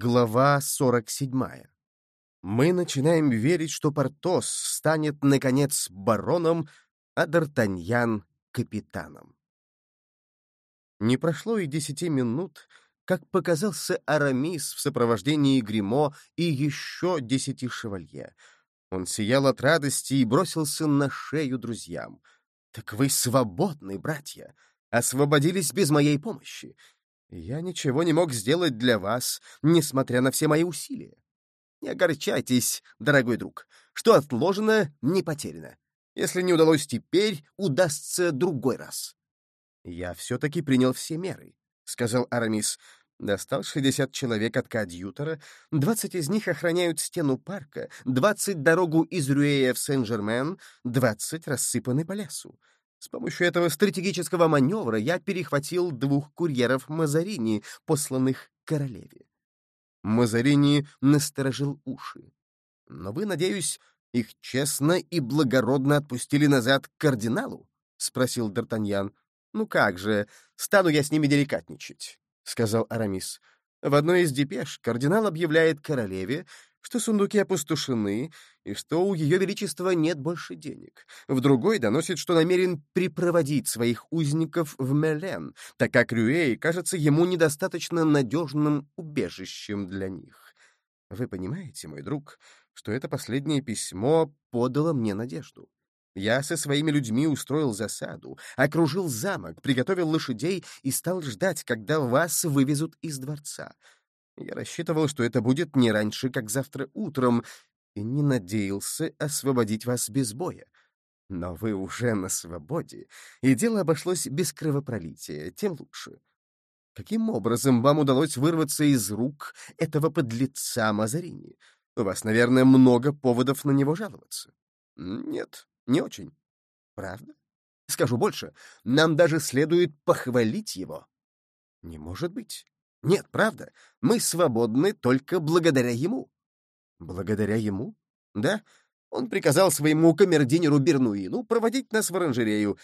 Глава 47. Мы начинаем верить, что Портос станет, наконец, бароном, а Д'Артаньян — капитаном. Не прошло и десяти минут, как показался Арамис в сопровождении Гримо и еще десяти шевалье. Он сиял от радости и бросился на шею друзьям. «Так вы свободны, братья! Освободились без моей помощи!» Я ничего не мог сделать для вас, несмотря на все мои усилия. Не огорчайтесь, дорогой друг. Что отложено, не потеряно. Если не удалось теперь, удастся другой раз. Я все-таки принял все меры, — сказал Арамис. Достал шестьдесят человек от коадьютора, двадцать из них охраняют стену парка, двадцать дорогу из Рюэя в Сен-Жермен, двадцать рассыпаны по лесу. С помощью этого стратегического маневра я перехватил двух курьеров Мазарини, посланных королеве. Мазарини насторожил уши. Но вы, надеюсь, их честно и благородно отпустили назад к кардиналу? — спросил Д'Артаньян. — Ну как же, стану я с ними деликатничать, — сказал Арамис. В одной из депеш кардинал объявляет королеве, что сундуки опустошены и что у Ее Величества нет больше денег. В другой доносит, что намерен припроводить своих узников в Мелен, так как Рюэй кажется ему недостаточно надежным убежищем для них. Вы понимаете, мой друг, что это последнее письмо подало мне надежду. Я со своими людьми устроил засаду, окружил замок, приготовил лошадей и стал ждать, когда вас вывезут из дворца. Я рассчитывал, что это будет не раньше, как завтра утром, и не надеялся освободить вас без боя. Но вы уже на свободе, и дело обошлось без кровопролития, тем лучше. Каким образом вам удалось вырваться из рук этого подлеца Мазарини? У вас, наверное, много поводов на него жаловаться. Нет, не очень. Правда? Скажу больше, нам даже следует похвалить его. Не может быть. Нет, правда, мы свободны только благодаря ему. Благодаря ему? Да. Он приказал своему камердинеру Бернуину проводить нас в оранжерею,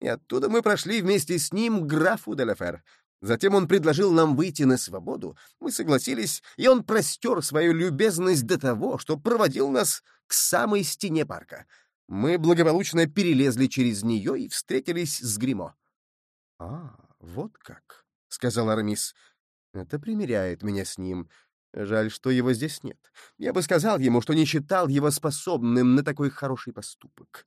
и оттуда мы прошли вместе с ним к графу Деляфер. Затем он предложил нам выйти на свободу, мы согласились, и он простер свою любезность до того, что проводил нас к самой стене парка. Мы благополучно перелезли через нее и встретились с Гримо. А, вот как, — сказал Арамис. Это примиряет меня с ним. Жаль, что его здесь нет. Я бы сказал ему, что не считал его способным на такой хороший поступок.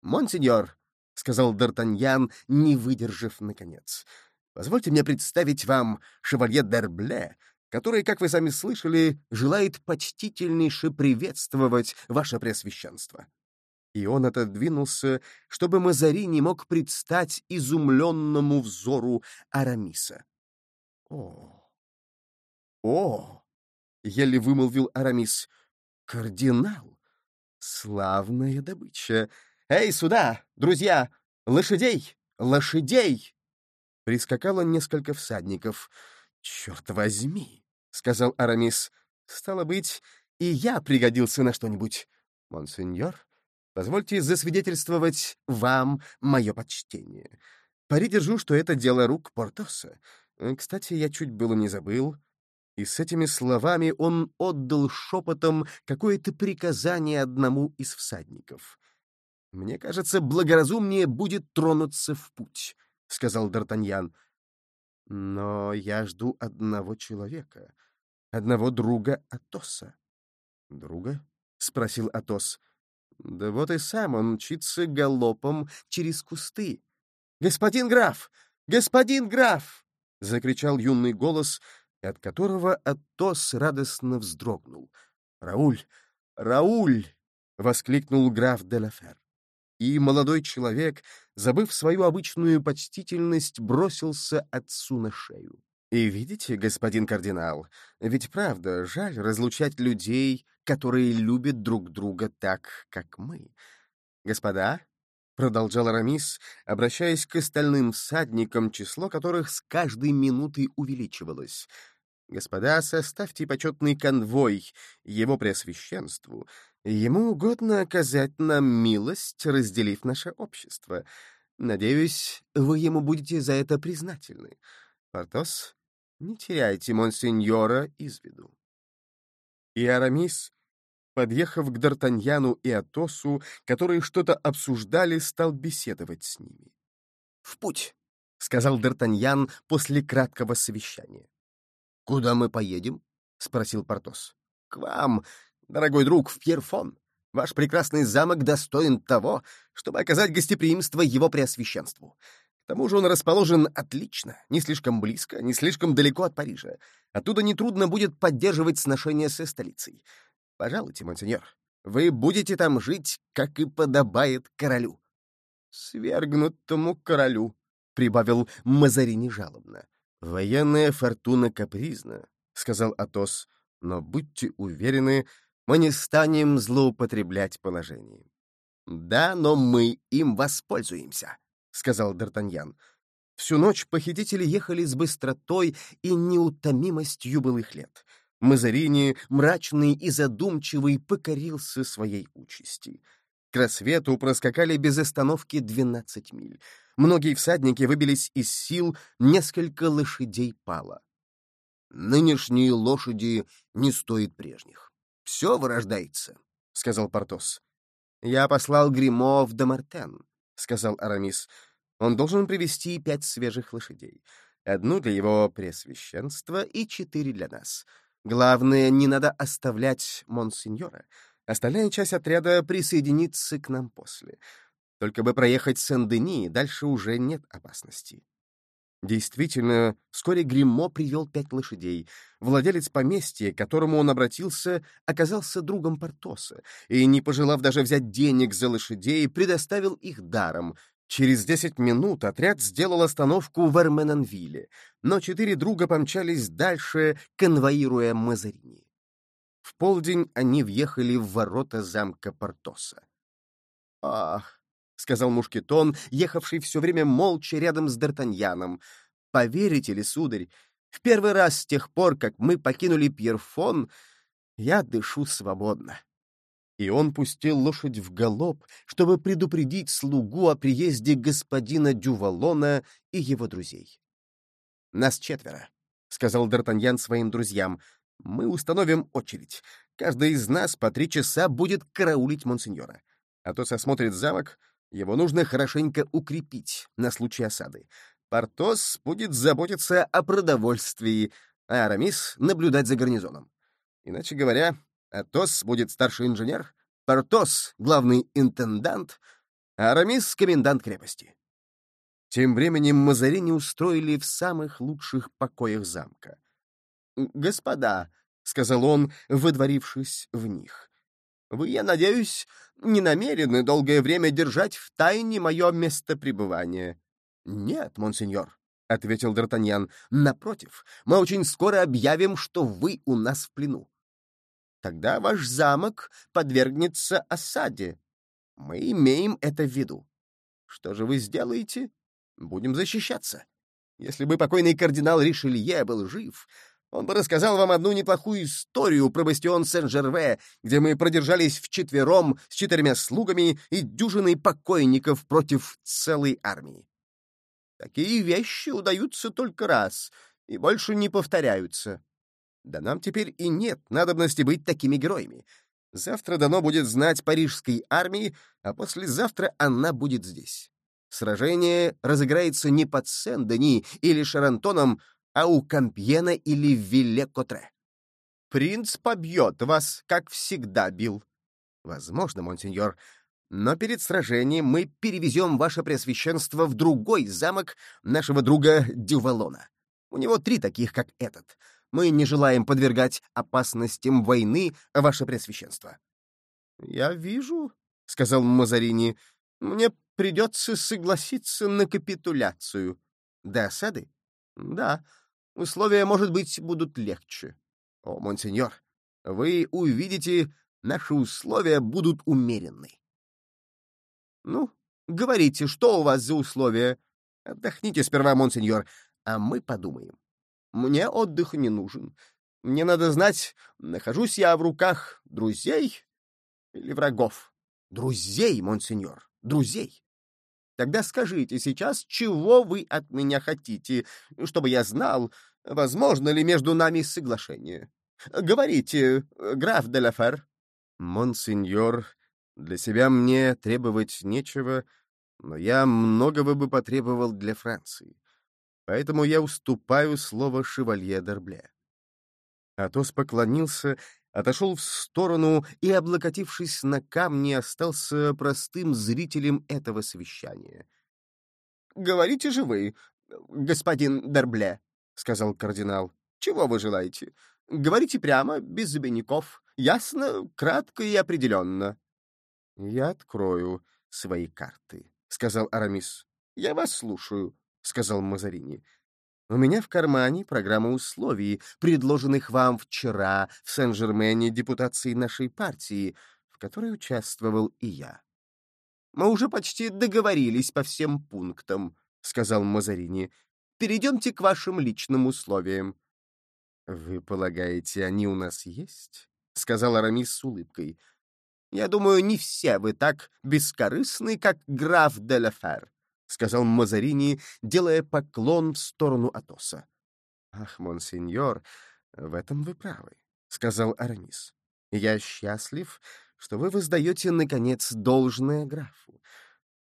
«Монсеньор», — сказал Д'Артаньян, не выдержав наконец, — «позвольте мне представить вам шевалье Дербле, который, как вы сами слышали, желает почтительнейше приветствовать ваше Преосвященство». И он отодвинулся, чтобы Мазари не мог предстать изумленному взору Арамиса. О! О! Еле вымолвил Арамис. Кардинал! Славная добыча! Эй, сюда, друзья! Лошадей! Лошадей! Прискакало несколько всадников. «Черт возьми!» — сказал Арамис. «Стало быть, и я пригодился на что-нибудь. Монсеньор, позвольте засвидетельствовать вам мое почтение. Пари держу, что это дело рук Портоса. Э, кстати, я чуть было не забыл. И с этими словами он отдал шепотом какое-то приказание одному из всадников. «Мне кажется, благоразумнее будет тронуться в путь», — сказал Д'Артаньян. «Но я жду одного человека, одного друга Атоса». «Друга?» — спросил Атос. «Да вот и сам он мчится галопом через кусты. Господин граф! Господин граф!» — закричал юный голос, от которого Атос радостно вздрогнул. «Рауль! Рауль!» — воскликнул граф де Лафер. И молодой человек, забыв свою обычную почтительность, бросился отцу на шею. «И видите, господин кардинал, ведь правда, жаль разлучать людей, которые любят друг друга так, как мы. Господа, — продолжал Арамис, обращаясь к остальным всадникам, число которых с каждой минутой увеличивалось. «Господа, составьте почетный конвой его преосвященству. Ему угодно оказать нам милость, разделив наше общество. Надеюсь, вы ему будете за это признательны. Портос, Не теряйте монсеньора из виду. И Арамис, подъехав к Д'Артаньяну и Атосу, которые что-то обсуждали, стал беседовать с ними. — В путь, — сказал Д'Артаньян после краткого совещания. — Куда мы поедем? — спросил Портос. — К вам, дорогой друг, в Пьерфон. Ваш прекрасный замок достоин того, чтобы оказать гостеприимство его преосвященству. К тому же он расположен отлично, не слишком близко, не слишком далеко от Парижа. Оттуда нетрудно будет поддерживать сношения со столицей. Пожалуйте, монсеньор, вы будете там жить, как и подобает королю. — Свергнутому королю, — прибавил Мазарини жалобно. — Военная фортуна капризна, — сказал Атос, — но будьте уверены, мы не станем злоупотреблять положением. — Да, но мы им воспользуемся, — сказал Д'Артаньян. Всю ночь похитители ехали с быстротой и неутомимостью былых лет. Мазарини, мрачный и задумчивый, покорился своей участи. К рассвету проскакали без остановки двенадцать миль. Многие всадники выбились из сил, несколько лошадей пало. «Нынешние лошади не стоят прежних. Все вырождается», — сказал Портос. «Я послал Гримо в Домартен. — сказал Арамис. «Он должен привести пять свежих лошадей. Одну для его пресвященства и четыре для нас. Главное, не надо оставлять монсеньора. Остальная часть отряда присоединится к нам после. Только бы проехать Сен-Дени, дальше уже нет опасности». Действительно, вскоре Гриммо привел пять лошадей. Владелец поместья, к которому он обратился, оказался другом Портоса, и, не пожелав даже взять денег за лошадей, предоставил их даром. Через десять минут отряд сделал остановку в Эрменонвилле, но четыре друга помчались дальше, конвоируя Мазарини. В полдень они въехали в ворота замка Портоса. «Ах, — сказал Мушкетон, ехавший все время молча рядом с Д'Артаньяном. «Поверите ли, сударь, в первый раз с тех пор, как мы покинули Пьерфон, я дышу свободно». И он пустил лошадь в галоп, чтобы предупредить слугу о приезде господина Дювалона и его друзей. «Нас четверо», — сказал Д'Артаньян своим друзьям. «Мы установим очередь. Каждый из нас по три часа будет караулить монсеньора. А то осмотрит замок, его нужно хорошенько укрепить на случай осады. Портос будет заботиться о продовольствии, а Арамис — наблюдать за гарнизоном. Иначе говоря, Атос будет старший инженер, Портос — главный интендант, а Арамис — комендант крепости. Тем временем Мазарини устроили в самых лучших покоях замка. «Господа», — сказал он, выдворившись в них, вы, я надеюсь, не намерены долгое время держать в тайне мое место пребывания. — Нет, монсеньор, — ответил Д'Артаньян. — Напротив, мы очень скоро объявим, что вы у нас в плену. Тогда ваш замок подвергнется осаде. Мы имеем это в виду. Что же вы сделаете? Будем защищаться. Если бы покойный кардинал Ришелье был жив, он бы рассказал вам одну неплохую историю про бастион Сен-Жерве, где мы продержались вчетвером с четырьмя слугами и дюжиной покойников против целой армии. Такие вещи удаются только раз и больше не повторяются. Да нам теперь и нет надобности быть такими героями. Завтра дано будет знать парижской армии, а послезавтра она будет здесь. Сражение разыграется не под Сен-Дени или Шарантоном, а у Кампьена или Вилле-Котре. Принц побьет вас, как всегда бил. Возможно, монсеньор, но перед сражением мы перевезем ваше преосвященство в другой замок нашего друга Дювалона. У него три таких, как этот. Мы не желаем подвергать опасностям войны ваше преосвященство. — Я вижу, — сказал Мазарини, — мне придется согласиться на капитуляцию. — До осады? — Да, условия, может быть, будут легче. О, монсеньор, вы увидите, наши условия будут умеренны. Ну, говорите, что у вас за условия? Отдохните сперва, монсеньор, а мы подумаем. Мне отдых не нужен. Мне надо знать, нахожусь я в руках друзей или врагов. Друзей, монсеньор, друзей. Тогда скажите сейчас, чего вы от меня хотите, чтобы я знал, Возможно ли между нами соглашение? Говорите, граф де Лафер. Монсеньор, для себя мне требовать нечего, но я многого бы потребовал для Франции. Поэтому я уступаю слово шевалье Дербле. Атос поклонился, отошел в сторону и, облокотившись на камни, остался простым зрителем этого совещания. — Говорите же вы, господин Дербле, — сказал кардинал. — Чего вы желаете? Говорите прямо, без обиняков, ясно, кратко и определенно. — Я открою свои карты, — сказал Арамис. — Я вас слушаю, — сказал Мазарини. У меня в кармане программа условий, предложенных вам вчера в Сен-Жермене депутации нашей партии, в которой участвовал и я. Мы уже почти договорились по всем пунктам, сказал Мазарини. Перейдемте к вашим личным условиям. Вы полагаете, они у нас есть? сказал Арамис с улыбкой. Я думаю, не все вы так бескорыстны, как граф де Лефер. — сказал Мазарини, делая поклон в сторону Атоса. «Ах, монсеньор, в этом вы правы», — сказал Арамис. «Я счастлив, что вы воздаете, наконец, должное графу.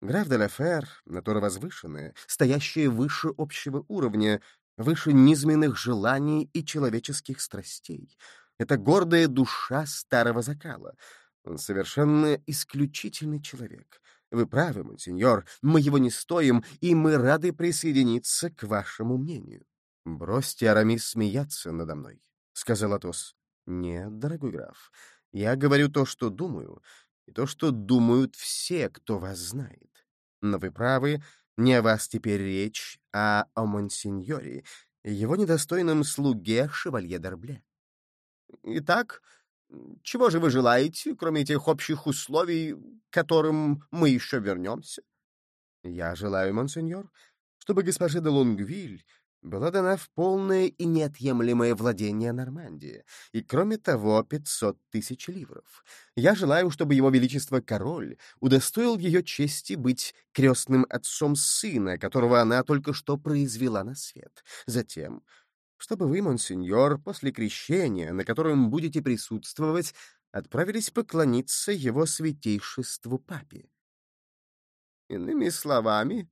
Граф де Лафер — натура возвышенная, стоящая выше общего уровня, выше низменных желаний и человеческих страстей. Это гордая душа старого закала. Он совершенно исключительный человек. Вы правы, монсеньор, мы его не стоим, и мы рады присоединиться к вашему мнению. — Бросьте, Арамис, смеяться надо мной, — сказал Атос. — Нет, дорогой граф, я говорю то, что думаю, и то, что думают все, кто вас знает. Но вы правы, не о вас теперь речь, а о монсеньоре, его недостойном слуге шевалье Д'Арбле. — Итак, чего же вы желаете, кроме этих общих условий, к которым мы еще вернемся? Я желаю, монсеньор, чтобы госпоже де Лонгвиль была дана в полное и неотъемлемое владение Нормандии, и, кроме того, пятьсот тысяч ливров. Я желаю, чтобы его величество король удостоил ее чести быть крестным отцом сына, которого она только что произвела на свет. Затем, чтобы вы, монсеньор, после крещения, на котором будете присутствовать, отправились поклониться его святейшеству папе. Иными словами,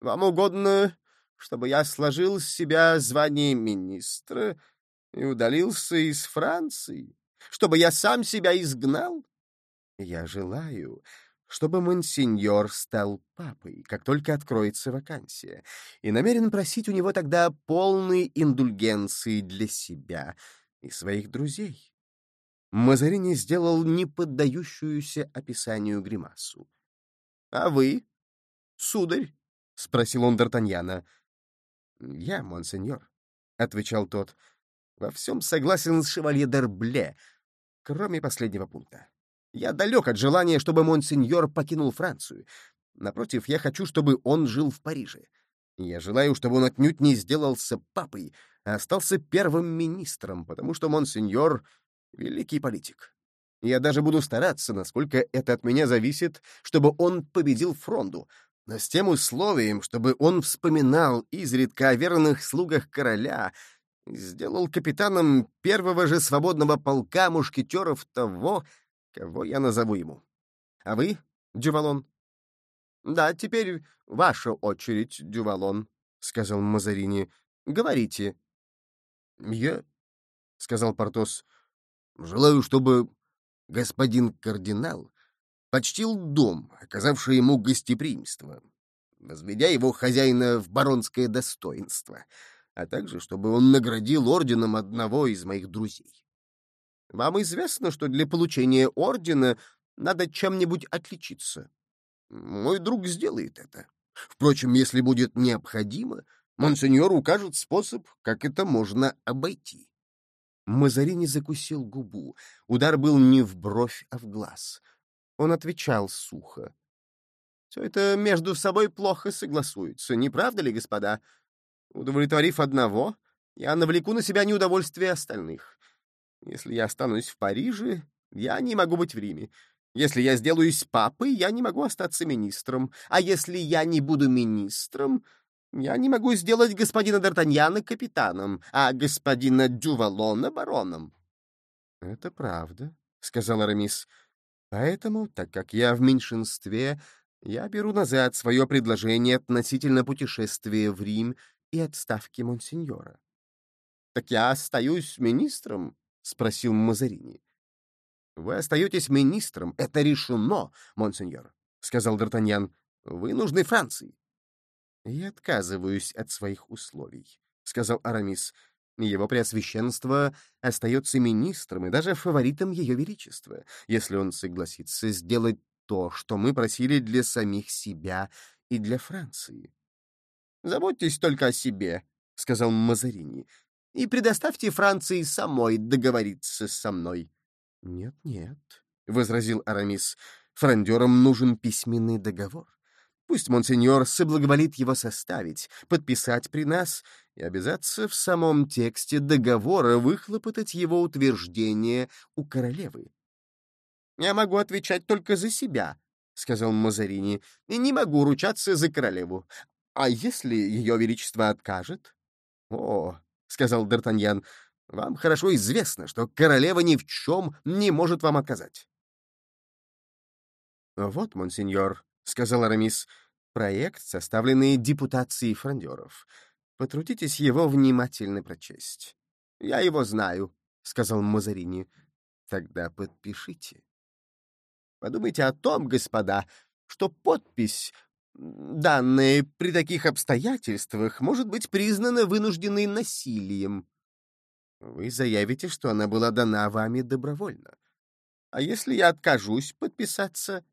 вам угодно, чтобы я сложил с себя звание министра и удалился из Франции, чтобы я сам себя изгнал? Я желаю, чтобы монсеньор стал папой, как только откроется вакансия, и намерен просить у него тогда полной индульгенции для себя и своих друзей. Мазарини сделал неподдающуюся описанию гримасу. — А вы, сударь? — спросил он Д'Артаньяна. — Я, монсеньор, — отвечал тот, — во всем согласен с шевалье Д'Арбле, кроме последнего пункта. Я далек от желания, чтобы монсеньор покинул Францию. Напротив, я хочу, чтобы он жил в Париже. Я желаю, чтобы он отнюдь не сделался папой, а остался первым министром, потому что монсеньор — великий политик. Я даже буду стараться, насколько это от меня зависит, чтобы он победил фронту, но с тем условием, чтобы он вспоминал изредка о верных слугах короля, сделал капитаном первого же свободного полка мушкетеров того, кого я назову ему. А вы, Дювалон? — Да, теперь ваша очередь, Дювалон, — сказал Мазарини. — Говорите. — Я, — сказал Портос, — желаю, чтобы господин кардинал почтил дом, оказавший ему гостеприимство, возведя его хозяина в баронское достоинство, а также чтобы он наградил орденом одного из моих друзей. Вам известно, что для получения ордена надо чем-нибудь отличиться. Мой друг сделает это. Впрочем, если будет необходимо, монсеньор укажет способ, как это можно обойти. Мазарини закусил губу. Удар был не в бровь, а в глаз. Он отвечал сухо. — Все это между собой плохо согласуется, не правда ли, господа? Удовлетворив одного, я навлеку на себя неудовольствие остальных. Если я останусь в Париже, я не могу быть в Риме. Если я сделаюсь папой, я не могу остаться министром. А если я не буду министром, Я не могу сделать господина Д'Артаньяна капитаном, а господина Дювалона бароном. — Это правда, — сказал Арамис. — Поэтому, так как я в меньшинстве, я беру назад свое предложение относительно путешествия в Рим и отставки монсеньора. — Так я остаюсь министром? — спросил Мазарини. — Вы остаетесь министром, это решено, монсеньор, — сказал Д'Артаньян. — Вы нужны Франции. — Я отказываюсь от своих условий, — сказал Арамис. Его Преосвященство остается министром и даже фаворитом Ее Величества, если он согласится сделать то, что мы просили для самих себя и для Франции. — Заботьтесь только о себе, — сказал Мазарини, — и предоставьте Франции самой договориться со мной. — Нет, нет, — возразил Арамис, — фрондерам нужен письменный договор. Пусть монсеньор соблаговолит его составить, подписать при нас и обязаться в самом тексте договора выхлопотать его утверждение у королевы. — Я могу отвечать только за себя, — сказал Мазарини, — и не могу ручаться за королеву. А если ее величество откажет? — О, — сказал Д'Артаньян, — вам хорошо известно, что королева ни в чем не может вам отказать. — Вот, монсеньор, — сказал Арамис, — проект, составленный депутацией фрондеров. Потрудитесь его внимательно прочесть. — Я его знаю, — сказал Мазарини. — Тогда подпишите. Подумайте о том, господа, что подпись, данная при таких обстоятельствах, может быть признана вынужденной насилием. Вы заявите, что она была дана вами добровольно. А если я откажусь подписаться,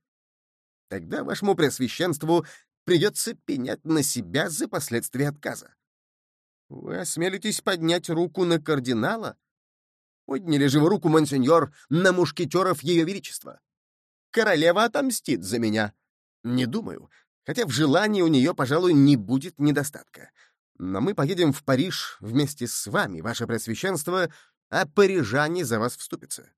Тогда вашему Преосвященству придется пенять на себя за последствия отказа. Вы осмелитесь поднять руку на кардинала? Подняли же вы руку, монсеньор, на мушкетеров Ее Величества. Королева отомстит за меня. Не думаю, хотя в желании у нее, пожалуй, не будет недостатка. Но мы поедем в Париж вместе с вами, ваше Преосвященство, а парижане за вас вступятся.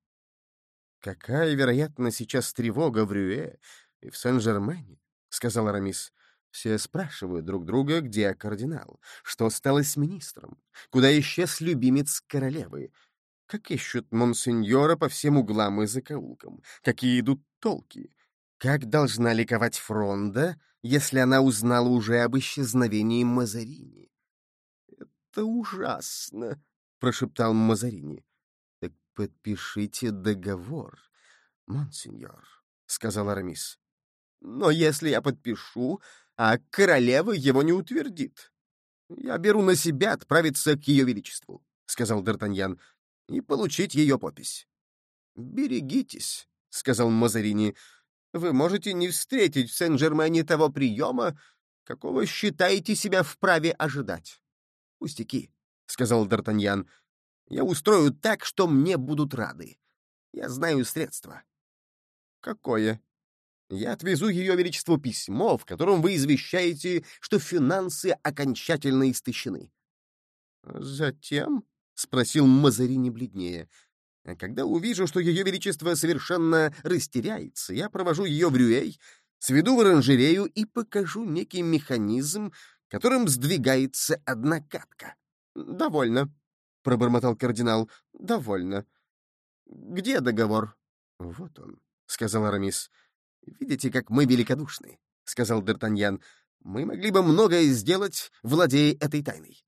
Какая, вероятно, сейчас тревога в Рюэ, и в Сен-Жермене, — сказал Арамис. Все спрашивают друг друга, где кардинал, что стало с министром, куда исчез любимец королевы, как ищут монсеньора по всем углам и закоулкам, какие идут толки, как должна ликовать Фронда, если она узнала уже об исчезновении Мазарини. — Это ужасно, — прошептал Мазарини. — Так подпишите договор, монсеньор, — сказал Арамис. Но если я подпишу, а королева его не утвердит, я беру на себя отправиться к ее величеству, — сказал Д'Артаньян, — и получить ее подпись. — Берегитесь, — сказал Мазарини, — вы можете не встретить в Сен-Жермене того приема, какого считаете себя вправе ожидать. — Пустяки, — сказал Д'Артаньян, — я устрою так, что мне будут рады. Я знаю средства. — Какое? Я отвезу Ее Величеству письмо, в котором вы извещаете, что финансы окончательно истощены. — Затем? — спросил Мазарини бледнее. — Когда увижу, что Ее Величество совершенно растеряется, я провожу ее в Рюэй, сведу в оранжерею и покажу некий механизм, которым сдвигается одна катка. — Довольно, — пробормотал кардинал. — Довольно. — Где договор? — Вот он, — сказал Арамис. — «Видите, как мы великодушны», — сказал Д'Артаньян. «Мы могли бы многое сделать, владея этой тайной».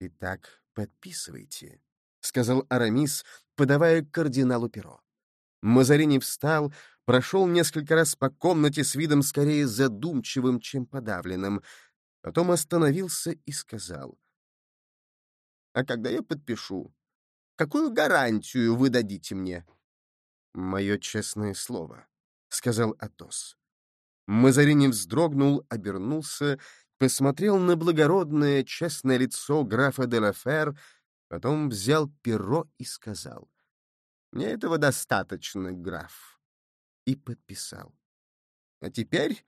«Итак, подписывайте», — сказал Арамис, подавая кардиналу перо. Мазарини встал, прошел несколько раз по комнате с видом скорее задумчивым, чем подавленным, потом остановился и сказал. «А когда я подпишу, какую гарантию вы дадите мне?» «Мое честное слово», — сказал Атос. Мазарини вздрогнул, обернулся, посмотрел на благородное, честное лицо графа де Лафер, потом взял перо и сказал. «Мне этого достаточно, граф». И подписал. «А теперь,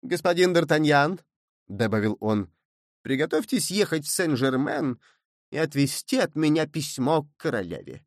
господин Д'Артаньян», — добавил он, — «приготовьтесь ехать в Сен-Жермен и отвезти от меня письмо к королеве».